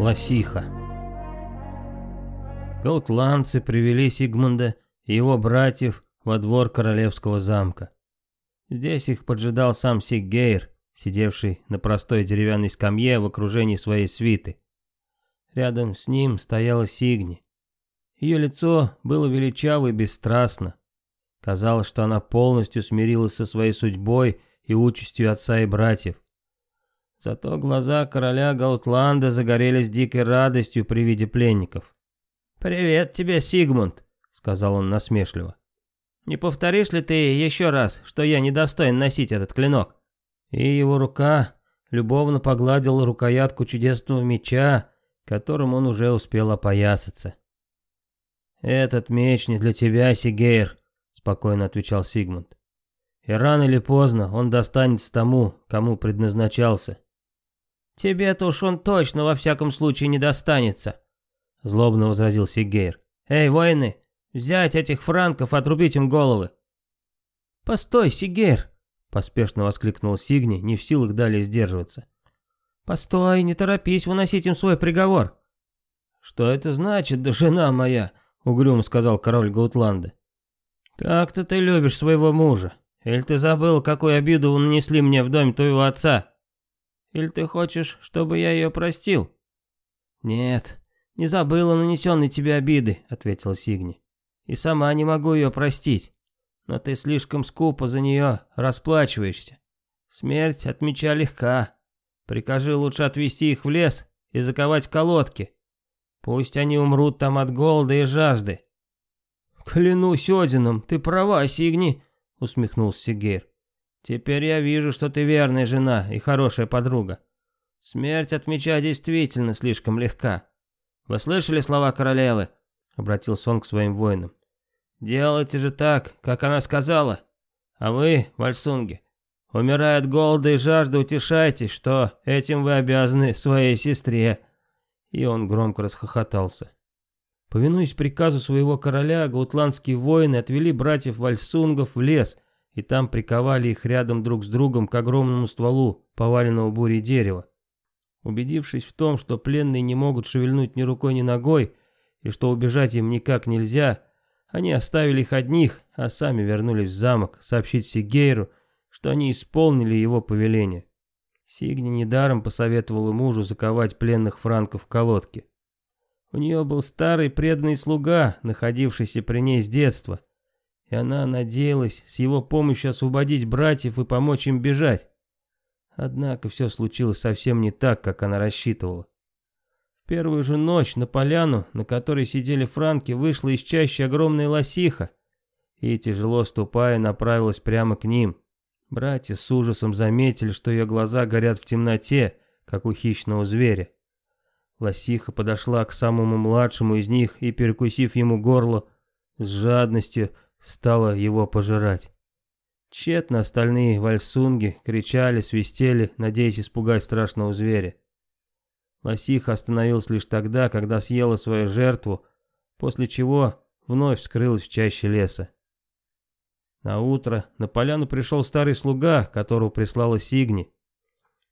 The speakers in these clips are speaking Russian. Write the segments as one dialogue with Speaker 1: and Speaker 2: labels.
Speaker 1: Лосиха. Гаутландцы привели Сигмунда и его братьев во двор королевского замка. Здесь их поджидал сам Сиггейр, сидевший на простой деревянной скамье в окружении своей свиты. Рядом с ним стояла Сигни. Ее лицо было величаво и бесстрастно. Казалось, что она полностью смирилась со своей судьбой и участью отца и братьев. Зато глаза короля Гаутланда загорелись дикой радостью при виде пленников. «Привет тебе, Сигмунд», — сказал он насмешливо. «Не повторишь ли ты еще раз, что я недостоин носить этот клинок?» И его рука любовно погладила рукоятку чудесного меча, которым он уже успел опоясаться. «Этот меч не для тебя, Сигейр», — спокойно отвечал Сигмунд. «И рано или поздно он достанется тому, кому предназначался. «Тебе-то уж он точно во всяком случае не достанется», — злобно возразил Сигейр. «Эй, воины, взять этих франков, отрубить им головы!» «Постой, Сигейр!» — поспешно воскликнул Сигни, не в силах далее сдерживаться. «Постой, не торопись выносить им свой приговор!» «Что это значит, да жена моя?» — угрюмо сказал король Гаутланда. «Так-то ты любишь своего мужа. Или ты забыл, какую обиду нанесли мне в доме твоего отца?» Или ты хочешь, чтобы я ее простил?» «Нет, не забыла нанесенной тебе обиды», — ответила Сигни. «И сама не могу ее простить. Но ты слишком скупо за нее расплачиваешься. Смерть от меча легка. Прикажи лучше отвезти их в лес и заковать в колодки. Пусть они умрут там от голода и жажды». «Клянусь Одином, ты права, Сигни», — усмехнулся Сигейр. Теперь я вижу, что ты верная жена и хорошая подруга. Смерть от меча действительно слишком легка. Вы слышали слова королевы? Обратился он к своим воинам. Делайте же так, как она сказала. А вы, Вальсунги, умирая от голода и жажды, утешайтесь, что этим вы обязаны своей сестре. И он громко расхохотался. Повинуясь приказу своего короля, гаутландские воины отвели братьев Вальсунгов в лес – и там приковали их рядом друг с другом к огромному стволу поваленного бурей дерева. Убедившись в том, что пленные не могут шевельнуть ни рукой, ни ногой, и что убежать им никак нельзя, они оставили их одних, а сами вернулись в замок сообщить Сигейру, что они исполнили его повеление. Сигни недаром посоветовала мужу заковать пленных франков в колодки. У нее был старый преданный слуга, находившийся при ней с детства, и она надеялась с его помощью освободить братьев и помочь им бежать. Однако все случилось совсем не так, как она рассчитывала. В первую же ночь на поляну, на которой сидели франки, вышла из чащи огромная лосиха и, тяжело ступая, направилась прямо к ним. Братья с ужасом заметили, что ее глаза горят в темноте, как у хищного зверя. Лосиха подошла к самому младшему из них и, перекусив ему горло, с жадностью стала его пожирать. Тщетно остальные вальсунги кричали, свистели, надеясь испугать страшного зверя. Лосиха остановилась лишь тогда, когда съела свою жертву, после чего вновь скрылась в чаще леса. На утро на поляну пришел старый слуга, которого прислала Сигни.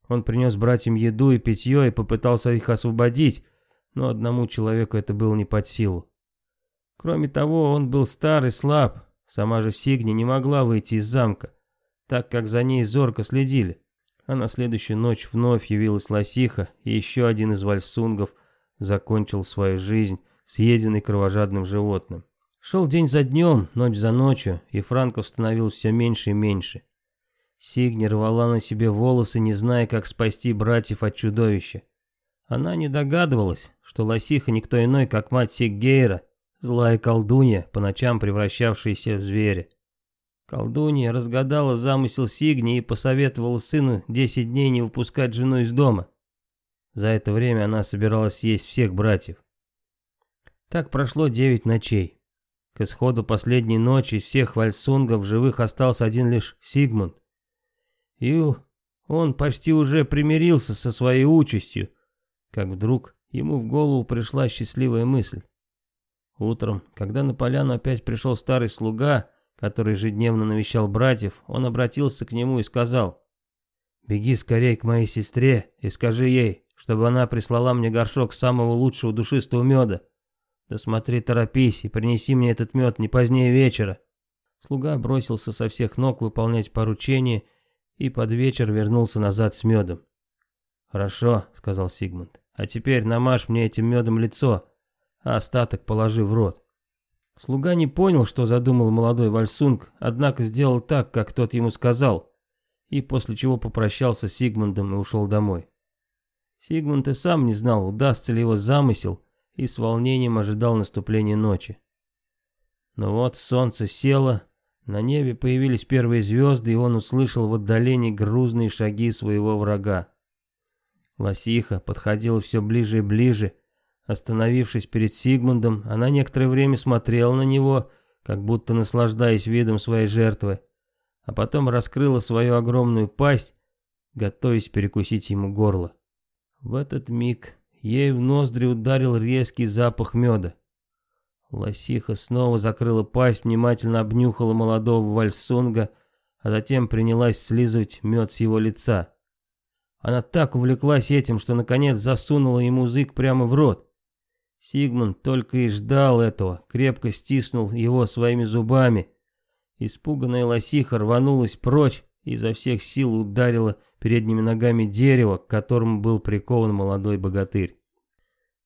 Speaker 1: Он принес братьям еду и питье и попытался их освободить, но одному человеку это было не под силу. Кроме того, он был стар и слаб. Сама же Сигни не могла выйти из замка, так как за ней зорко следили. А на следующую ночь вновь явилась лосиха, и еще один из вальсунгов закончил свою жизнь, съеденный кровожадным животным. Шел день за днем, ночь за ночью, и франков становилось все меньше и меньше. Сигни рвала на себе волосы, не зная, как спасти братьев от чудовища. Она не догадывалась, что лосиха никто иной, как мать Сиггейра, Злая колдунья, по ночам превращавшаяся в зверя. Колдунья разгадала замысел Сигни и посоветовала сыну десять дней не выпускать жену из дома. За это время она собиралась съесть всех братьев. Так прошло девять ночей. К исходу последней ночи из всех вальсунгов живых остался один лишь Сигмунд. И он почти уже примирился со своей участью, как вдруг ему в голову пришла счастливая мысль. Утром, когда на поляну опять пришел старый слуга, который ежедневно навещал братьев, он обратился к нему и сказал, «Беги скорее к моей сестре и скажи ей, чтобы она прислала мне горшок самого лучшего душистого меда. Да смотри, торопись и принеси мне этот мед не позднее вечера. Слуга бросился со всех ног выполнять поручение и под вечер вернулся назад с медом. «Хорошо», — сказал Сигмунд, — «а теперь намажь мне этим медом лицо, а остаток положи в рот». Слуга не понял, что задумал молодой Вальсунг, однако сделал так, как тот ему сказал, и после чего попрощался с Сигмундом и ушел домой. Сигмунд и сам не знал, удастся ли его замысел, и с волнением ожидал наступления ночи. Но вот солнце село, на небе появились первые звезды, и он услышал в отдалении грузные шаги своего врага. Лосиха подходила все ближе и ближе. Остановившись перед Сигмундом, она некоторое время смотрела на него, как будто наслаждаясь видом своей жертвы, а потом раскрыла свою огромную пасть, готовясь перекусить ему горло. В этот миг ей в ноздри ударил резкий запах меда. Лосиха снова закрыла пасть, внимательно обнюхала молодого вальсунга, а затем принялась слизывать мед с его лица. Она так увлеклась этим, что наконец засунула ему язык прямо в рот. Сигмунд только и ждал этого, крепко стиснул его своими зубами. Испуганная лосиха рванулась прочь и изо всех сил ударила передними ногами дерево, к которому был прикован молодой богатырь.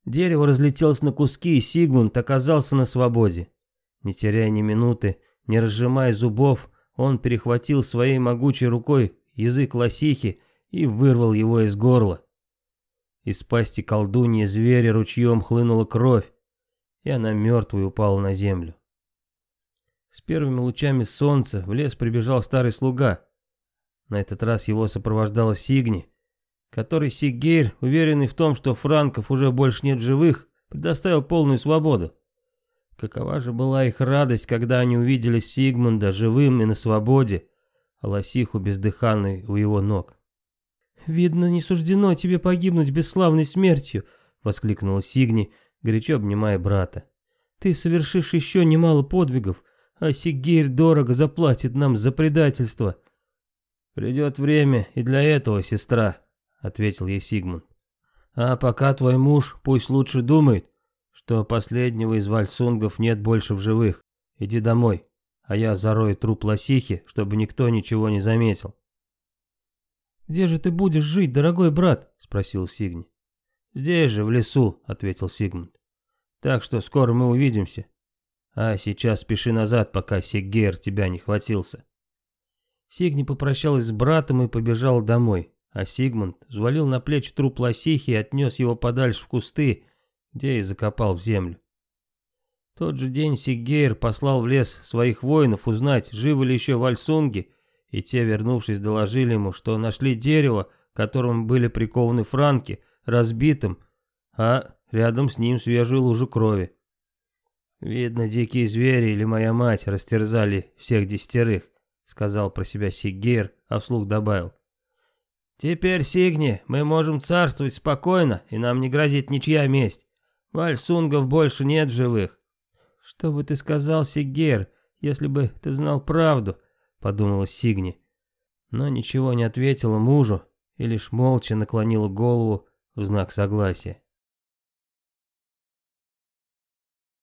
Speaker 1: Дерево разлетелось на куски, и Сигмунд оказался на свободе. Не теряя ни минуты, не разжимая зубов, он перехватил своей могучей рукой язык лосихи и вырвал его из горла. Из пасти колдуньи зверя ручьем хлынула кровь, и она мертвой упала на землю. С первыми лучами солнца в лес прибежал старый слуга. На этот раз его сопровождала Сигни, который Сигейр, уверенный в том, что франков уже больше нет в живых, предоставил полную свободу. Какова же была их радость, когда они увидели Сигмунда живым и на свободе, а лосиху бездыханной у его ног. «Видно, не суждено тебе погибнуть бесславной смертью», — воскликнула Сигни, горячо обнимая брата. «Ты совершишь еще немало подвигов, а Сигейр дорого заплатит нам за предательство». «Придет время и для этого, сестра», — ответил ей Сигмунд. «А пока твой муж пусть лучше думает, что последнего из вальсунгов нет больше в живых. Иди домой, а я зарою труп лосихи, чтобы никто ничего не заметил».
Speaker 2: «Где же ты будешь жить, дорогой брат?» — спросил Сигни.
Speaker 1: «Здесь же, в лесу», — ответил Сигмунд. «Так что скоро мы увидимся. А сейчас спеши назад, пока Сиггер тебя не хватился».
Speaker 2: Сигни попрощалась с братом и побежал домой, а Сигмунд взвалил на плечи труп лосихи и отнес его подальше в кусты, где и закопал в землю. В тот же день Сиггейр послал в лес своих воинов узнать, живы ли еще вальсунги, и те, вернувшись, доложили ему, что нашли дерево, к которому были прикованы франки, разбитым, а рядом с ним свежую лужу крови. «Видно, дикие звери или моя мать растерзали всех десятерых», — сказал про себя Сигейр, а вслух добавил. «Теперь, Сигни, мы можем царствовать спокойно, и нам не грозит ничья месть. Вальсунгов больше нет живых». «Что бы ты сказал, Сигейр, если бы ты знал правду?» Подумала Сигни. Но ничего не ответила мужу и лишь молча наклонила голову в знак согласия.